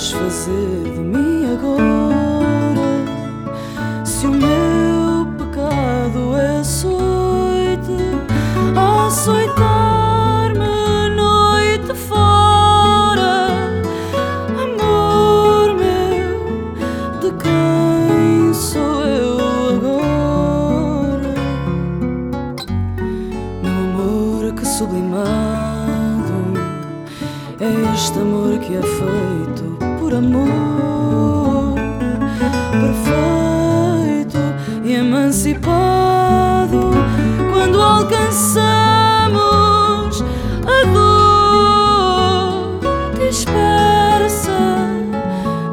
vais fazer de mim agora? Se o meu pecado é açoite, açoitar-me noite fora, amor meu, de quem sou eu agora? Meu amor que sublimado é este amor que é feito por amor perfeito e emancipado quando alcançamos a dor dispersa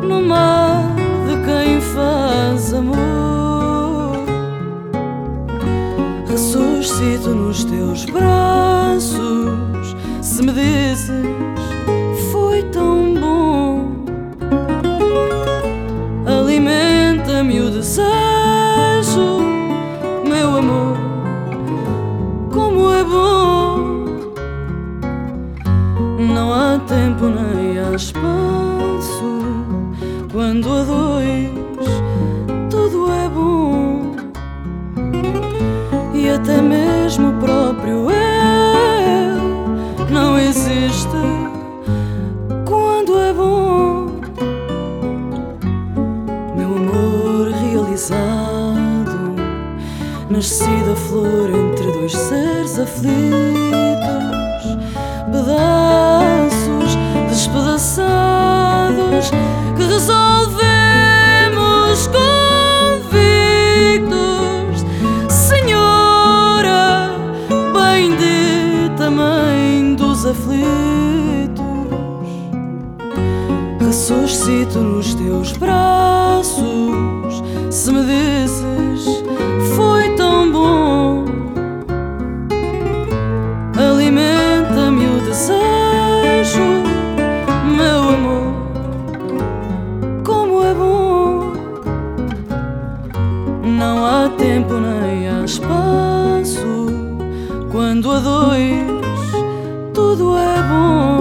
no mar de quem faz amor. Ressuscito nos teus braços se me dizes Alimenta-me o desejo, meu amor, como é bom. Não há tempo nem há espaço quando a dois tudo é bom e até mesmo o próprio eu não existe realizado, nascida flor entre dois seres aflitos, pedaços despedaçados que resolvemos convictos, Senhora, bendita Mãe dos aflitos. Ressuscito nos teus braços tempo nem há espaço quando a dois tudo é bom.